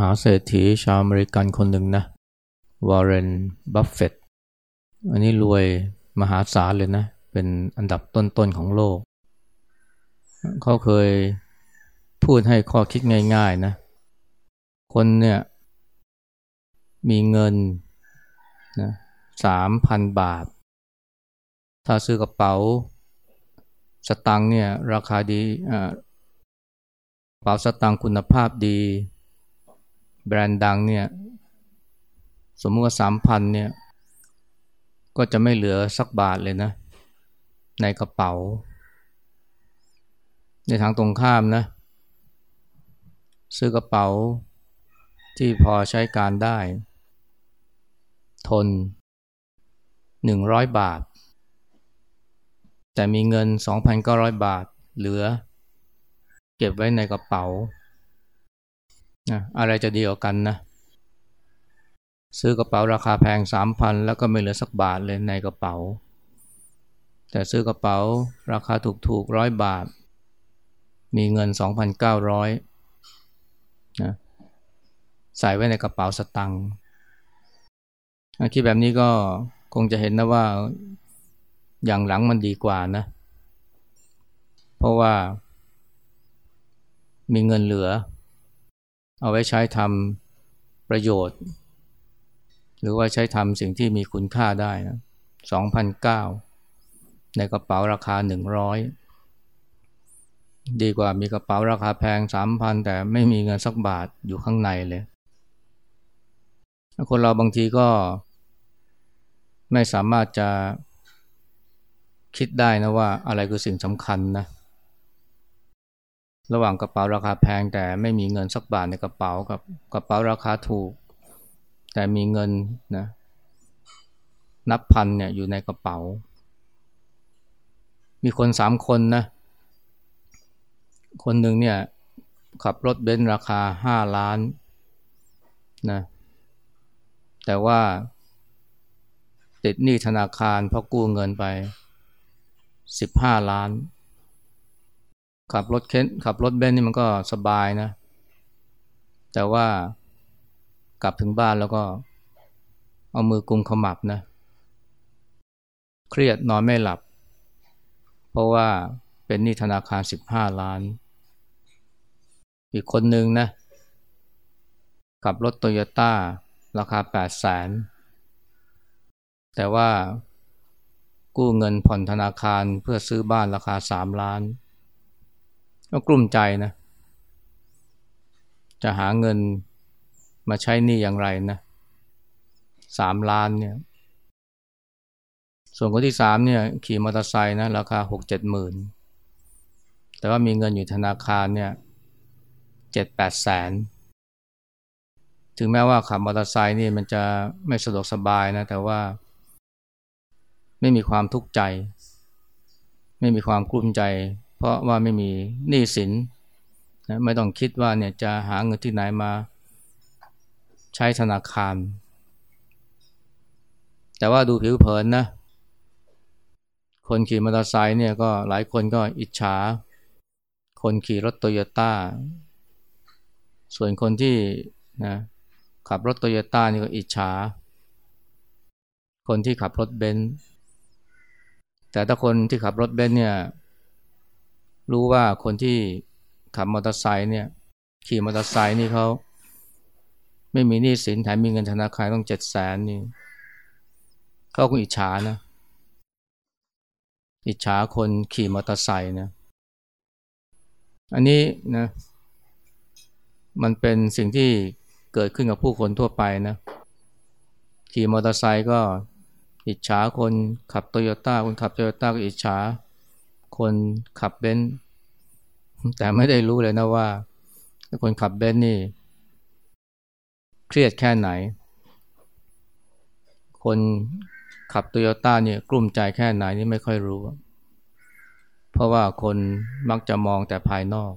หาเศรษฐีชาวอเมริกันคนหนึ่งนะ Warren Buffett อันนี้รวยมหาศาลเลยนะ เป็นอันดับต้นๆของโลก เขาเคยพูดให้ข้อคิดง่ายๆนะ คนเนี่ยมีเงินนะสามพันบาท ถ้าซื้อกระเป๋า สตังเนี่ยราคาดีอ่ากระเป๋าสตังคุณภาพดี แบรนด์ดังเนี่ยสมมติว่าสามพันเนี่ยก็จะไม่เหลือสักบาทเลยนะ ในกระเป๋า ในทางตรงข้ามนะ ซื้อกระเป๋าที่พอใช้การได้ ทนหนึ่งร้อยบาท แต่มีเงิน 2,900 บาทเหลือ เก็บไว้ในกระเป๋า นะอะไรจะดีกว่ากันนะ ซื้อกระเป๋าราคาแพงสามพันแล้วก็ไม่เหลือสักบาทเลยในกระเป๋า แต่ซื้อกระเป๋าราคาถูกๆร้อยบาท มีเงิน 2,900นะใส่ไว้ในกระเป๋าสตังค์คิดแบบนี้ก็คงจะเห็นนะว่าอย่างหลังมันดีกว่านะ เพราะว่ามีเงินเหลือ เอาไว้ใช้ทำประโยชน์ หรือว่าใช้ทำสิ่งที่มีคุณค่าได้นะสองพันเก้าในกระเป๋าราคาหนึ่งร้อยดีกว่ามีกระเป๋าราคาแพงสามพันแต่ไม่มีเงินสักบาทอยู่ข้างในเลย คนเราบางทีก็ไม่สามารถจะคิดได้นะว่าอะไรคือสิ่งสำคัญนะ ระหว่างกระเป๋าราคาแพงแต่ไม่มีเงินสักบาทในกระเป๋ากับกระเป๋าราคาถูก แต่มีเงินนะนับพันเนี่ยอยู่ในกระเป๋า มีคนสามคนนะ คนหนึ่งเนี่ยขับรถเบนซ์ราคาห้าล้านนะแต่ว่าติดหนี้ธนาคารเพราะกู้เงินไปสิบห้าล้าน ขับรถเค้นขับรถเบนซ์นี่มันก็สบายนะ แต่ว่ากลับถึงบ้านแล้วก็ เอามือกุมขมับนะ เครียดนอนไม่หลับ เพราะว่าเป็นหนี้ธนาคารสิบห้าล้าน อีกคนหนึ่งนะขับรถโตโยต้าราคาแปดแสนแต่ว่ากู้เงินผ่อนธนาคารเพื่อซื้อบ้านราคาสามล้าน ก็กลุ้มใจนะ จะหาเงินมาใช้หนี้อย่างไรนะสามล้านเนี่ย ส่วนคนที่สามเนี่ย ขี่มอเตอร์ไซค์นะราคาหกเจ็ดหมื่นแต่ว่ามีเงินอยู่ธนาคารเนี่ยเจ็ดแปดแสน ถึงแม้ว่าขับมอเตอร์ไซค์นี่มันจะไม่สะดวกสบายนะ แต่ว่า ไม่มีความทุกข์ใจ ไม่มีความกลุ้มใจ เพราะว่าไม่มีหนี้สินนะไม่ต้องคิดว่าเนี่ยจะหาเงินที่ไหนมาใช้ธนาคาร แต่ว่าดูผิวเผินนะ คนขี่มอเตอร์ไซค์เนี่ยก็หลายคนก็อิจฉา คนขี่รถโตโยต้า ส่วนคนที่นะขับรถโตโยต้านี่ก็อิจฉา คนที่ขับรถเบนซ์แต่ถ้าคนที่ขับรถเบนซ์เนี่ย รู้ว่าคนที่ขับมอเตอร์ไซค์เนี่ย ขี่มอเตอร์ไซค์นี่เขาไม่มีหนี้สินแถมมีเงินธนาคารต้องเจ็ดแสนนี่เขาคงอิจฉานะ อิจฉาคนขี่มอเตอร์ไซค์นะ อันนี้นะ มันเป็นสิ่งที่เกิดขึ้นกับผู้คนทั่วไปนะ ขี่มอเตอร์ไซค์ก็อิจฉาคนขับโตโยต้าคนขับโตโยต้าก็อิจฉาคนขับเบนซ์ แต่ไม่ได้รู้เลยนะว่า คนขับเบนซ์นี่ เครียดแค่ไหน คนขับโตโยต้าเนี่ยกลุ้มใจแค่ไหนนี่ไม่ค่อยรู้ เพราะว่าคนมักจะมองแต่ภายนอก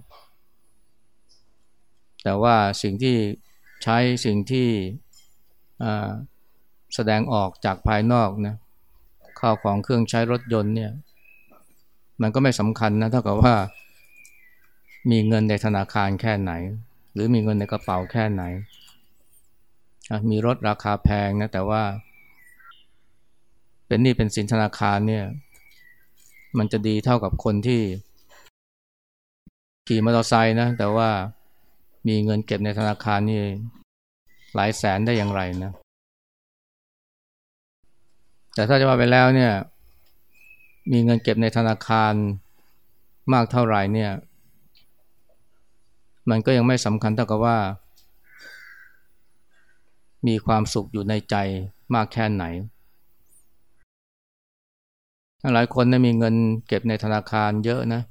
แต่ว่าสิ่งที่ใช้สิ่งที่แสดงออกจากภายนอกนะข้าวของเครื่องใช้รถยนต์เนี่ย มันก็ไม่สำคัญนะเท่ากับว่า มีเงินในธนาคารแค่ไหน หรือมีเงินในกระเป๋าแค่ไหน มีรถราคาแพงนะแต่ว่า เป็นนี้เป็นสินธนาคารเนี่ย มันจะดีเท่ากับคนที่ ขี่มอเตอร์ไซค์นะแต่ว่ามีเงินเก็บในธนาคารนี่หลายแสนได้อย่างไรนะ แต่ถ้าจะว่าไปแล้วเนี่ย มีเงินเก็บในธนาคารมากเท่าไหร่เนี่ย มันก็ยังไม่สำคัญเท่ากับว่า มีความสุขอยู่ในใจมากแค่ไหน หลายคนนะมีเงินเก็บในธนาคารเยอะนะ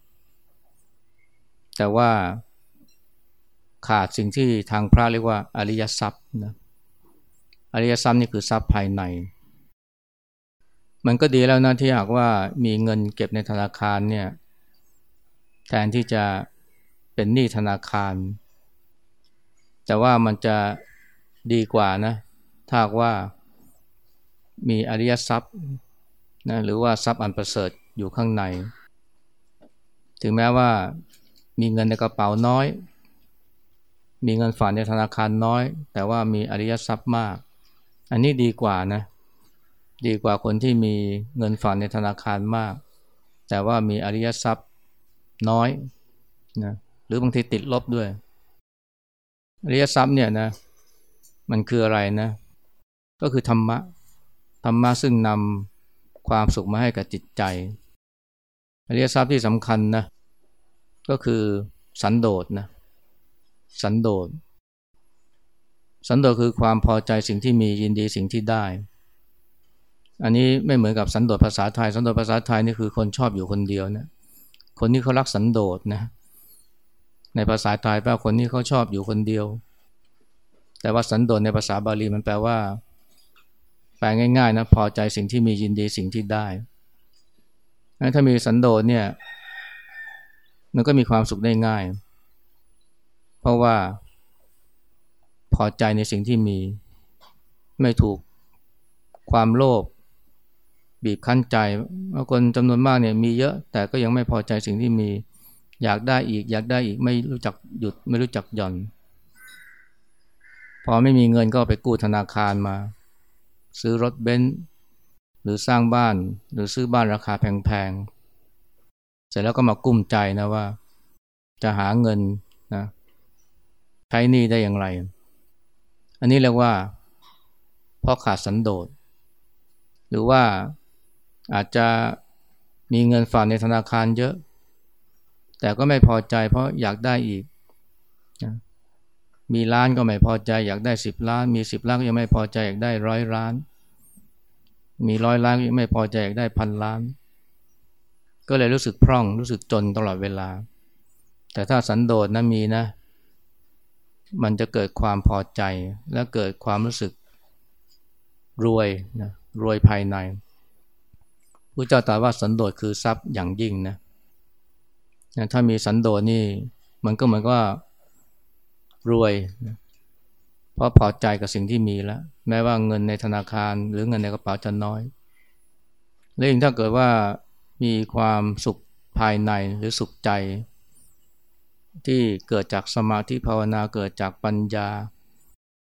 แต่ว่าขาดสิ่งที่ทางพระเรียกว่า อริยทรัพย์นะอริยทรัพย์นี่คือทรัพย์ภายใน มันก็ดีแล้วนะที่หากว่ามีเงินเก็บในธนาคารเนี่ยแทนที่จะ เป็นหนี้ธนาคาร แต่ว่ามันจะดีกว่านะ ถ้าว่ามีอริยทรัพย์นะหรือว่าทรัพย์อันประเสริฐอยู่ข้างใน ถึงแม้ว่ามีเงินในกระเป๋าน้อย มีเงินฝากในธนาคารน้อย แต่ว่ามีอริยทรัพย์มาก อันนี้ดีกว่านะ ดีกว่าคนที่มีเงินฝากในธนาคารมาก แต่ว่ามีอริยทรัพย์น้อยนะ หรือบางทีติดลบด้วยอริยทรัพย์เนี่ยนะ มันคืออะไรนะ ก็คือธรรมะ ธรรมะซึ่งนำความสุขมาให้กับจิตใจอริยทรัพย์ที่สำคัญนะ ก็คือสันโดษนะ สันโดษ สันโดษคือความพอใจสิ่งที่มียินดีสิ่งที่ได้ อันนี้ไม่เหมือนกับสันโดษภาษาไทย สันโดษภาษาไทยนี่คือคนชอบอยู่คนเดียวนะ คนที่เขารักสันโดษนะ ในภาษาไทยแปลว่าคนที่เขาชอบอยู่คนเดียว แต่ว่าสันโดษในภาษาบาลีมันแปลว่า แปลง่ายๆนะพอใจสิ่งที่มียินดีสิ่งที่ได้ ถ้ามีสันโดษเนี่ยมันก็มีความสุขได้ง่าย เพราะว่าพอใจในสิ่งที่มีไม่ถูกความโลภบีบคั้นใจคนจำนวนมากเนี่ยมีเยอะแต่ก็ยังไม่พอใจสิ่งที่มี อยากได้อีก อยากได้อีกไม่รู้จักหยุดไม่รู้จักหย่อน พอไม่มีเงินก็ไปกู้ธนาคารมา ซื้อรถเบนซ์หรือสร้างบ้าน หรือซื้อบ้านราคาแพงๆ เสร็จแล้วก็มากุ้มใจนะว่า จะหาเงินนะใช้หนี้ได้อย่างไร อันนี้เรียกว่าเพราะขาดสันโดษหรือว่าอาจจะมีเงินฝากในธนาคารเยอะ แต่ก็ไม่พอใจเพราะอยากได้อีกมีล้านก็ไม่พอใจอยากได้สิบล้าน มีสิบล้านก็ยังไม่พอใจอยากได้ร้อยล้าน มีร้อยล้านก็ยังไม่พอใจอยากได้พันล้าน ก็เลยรู้สึกพร่องรู้สึกจนตลอดเวลา แต่ถ้าสันโดษนะมีนะ มันจะเกิดความพอใจและเกิดความรู้สึกรวยนะรวยภายในพระเจ้าตรัสว่าสันโดษคือทรัพย์อย่างยิ่งนะ นะถ้ามีสันโดษนี่ มันก็เหมือนว่ารวยนะเพราะพอใจกับสิ่งที่มีแล้ว แม้ว่าเงินในธนาคารหรือเงินในกระเป๋าจะน้อย และยิ่งถ้าเกิดว่ามีความสุขภายในหรือสุขใจ ที่เกิดจากสมาธิภาวนาเกิดจากปัญญา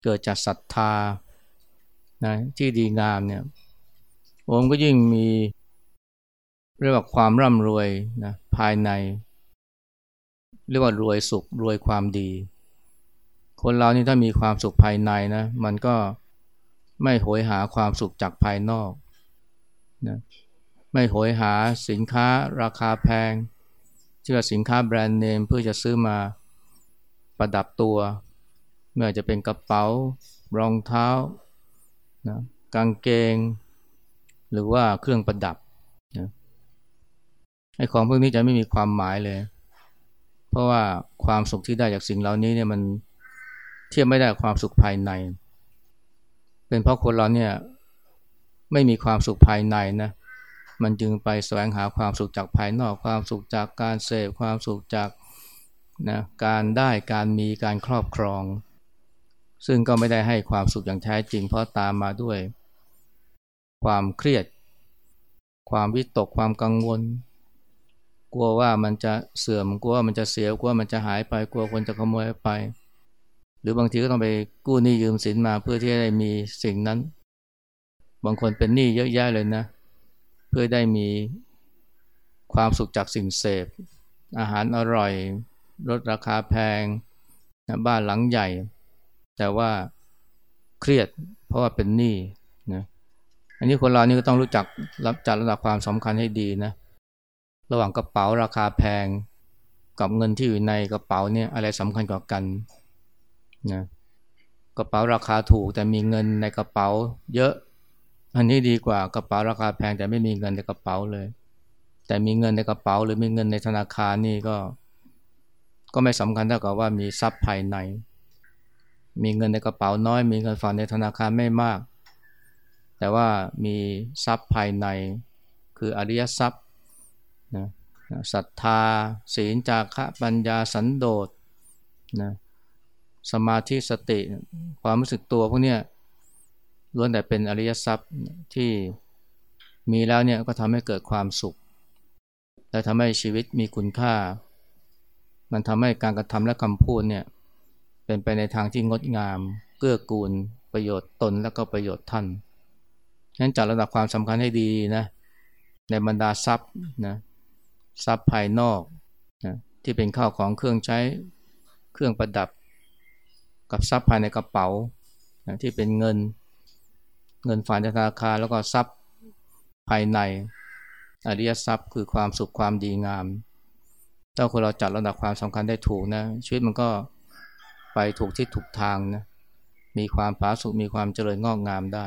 เกิดจากศรัทธานะที่ดีงามเนี่ยโอมก็ยิ่งมีเรียกว่าความร่ำรวยนะภายใน เรียกว่ารวยสุขรวยความดี คนเรานี่ถ้ามีความสุขภายในนะมันก็ไม่โหยหาความสุขจากภายนอกนะไม่โหยหาสินค้าราคาแพงเชื่อสินค้าแบรนด์เนมเพื่อจะซื้อมาประดับตัว ไม่ว่าจะเป็นกระเป๋ารองเท้านะกางเกง หรือว่าเครื่องประดับนะไอ้ของพวกนี้จะไม่มีความหมายเลย เพราะว่าความสุขที่ได้จากสิ่งเหล่านี้เนี่ยมันเทียบไม่ได้ความสุขภายใน เป็นเพราะคนเราเนี่ยไม่มีความสุขภายในนะมันจึงไปแสวงหาความสุขจากภายนอก ความสุขจากการเสพความสุขจากนะการได้การมีการครอบครอง ซึ่งก็ไม่ได้ให้ความสุขอย่างแท้จริง เพราะตามมาด้วย ความเครียด ความวิตกความกังวล กลัวว่ามันจะเสื่อมกลัวว่ามันจะเสียกลัวมันจะหายไปกลัวคนจะขโมยไป หรือบางทีก็ต้องไปกู้หนี้ยืมสินมาเพื่อที่จะได้มีสิ่งนั้น บางคนเป็นหนี้เยอะแยะเลยนะ เพื่อได้มีความสุขจากสิ่งเสพ อาหารอร่อยลดราคาแพงบ้านหลังใหญ่ แต่ว่าเครียดเพราะว่าเป็นหนี้นะอันนี้คนเรานี่ก็ต้องรู้จักรับจัดระดับความสำคัญให้ดีนะ ระหว่างกระเป๋าราคาแพง กับเงินที่อยู่ในกระเป๋าเนี่ยอะไรสำคัญกว่ากันนะกระเป๋าราคาถูกแต่มีเงินในกระเป๋า เยอะ อันนี้ดีกว่ากระเป๋าราคาแพงแต่ไม่มีเงินในกระเป๋าเลย แต่มีเงินในกระเป๋า หรือมีเงินในธนาคารนี่ก็ ก็ไม่สำคัญเท่ากับว่ามีทรัพย์ภายใน มีเงินในกระเป๋าน้อย มีเงินฝากในธนาคารไม่มาก แต่ว่ามีทรัพย์ภายใน คืออริยทรัพย์ นะศรัทธา ศีลจาคะปัญญาสันโดษนะสมาธิสติความรู้สึกตัวพวกนี้ล้วนแต่เป็นอริยทรัพย์ที่มีแล้วเนี่ยก็ทำให้เกิดความสุข และทำให้ชีวิตมีคุณค่า มันทำให้การกระทำและคำพูดเนี่ยเป็นไปในทางที่งดงาม เกื้อกูล ประโยชน์ตนและก็ประโยชน์ท่านฉะนั้นจัดระดับความสำคัญให้ดีนะในบรรดาทรัพย์นะ ทรัพย์ภายนอกนะที่เป็นข้าวของเครื่องใช้เครื่องประดับ กับทรัพย์ภายในกระเป๋านะที่เป็นเงินเงินฝากธนาคารแล้วก็ทรัพย์ภายใน อริยทรัพย์คือความสุขความดีงามถ้าคนเราจัดระดับความสำคัญได้ถูกนะชีวิตมันก็ไปถูกที่ถูกทางนะมีความผาสุกมีความเจริญงอกงามได้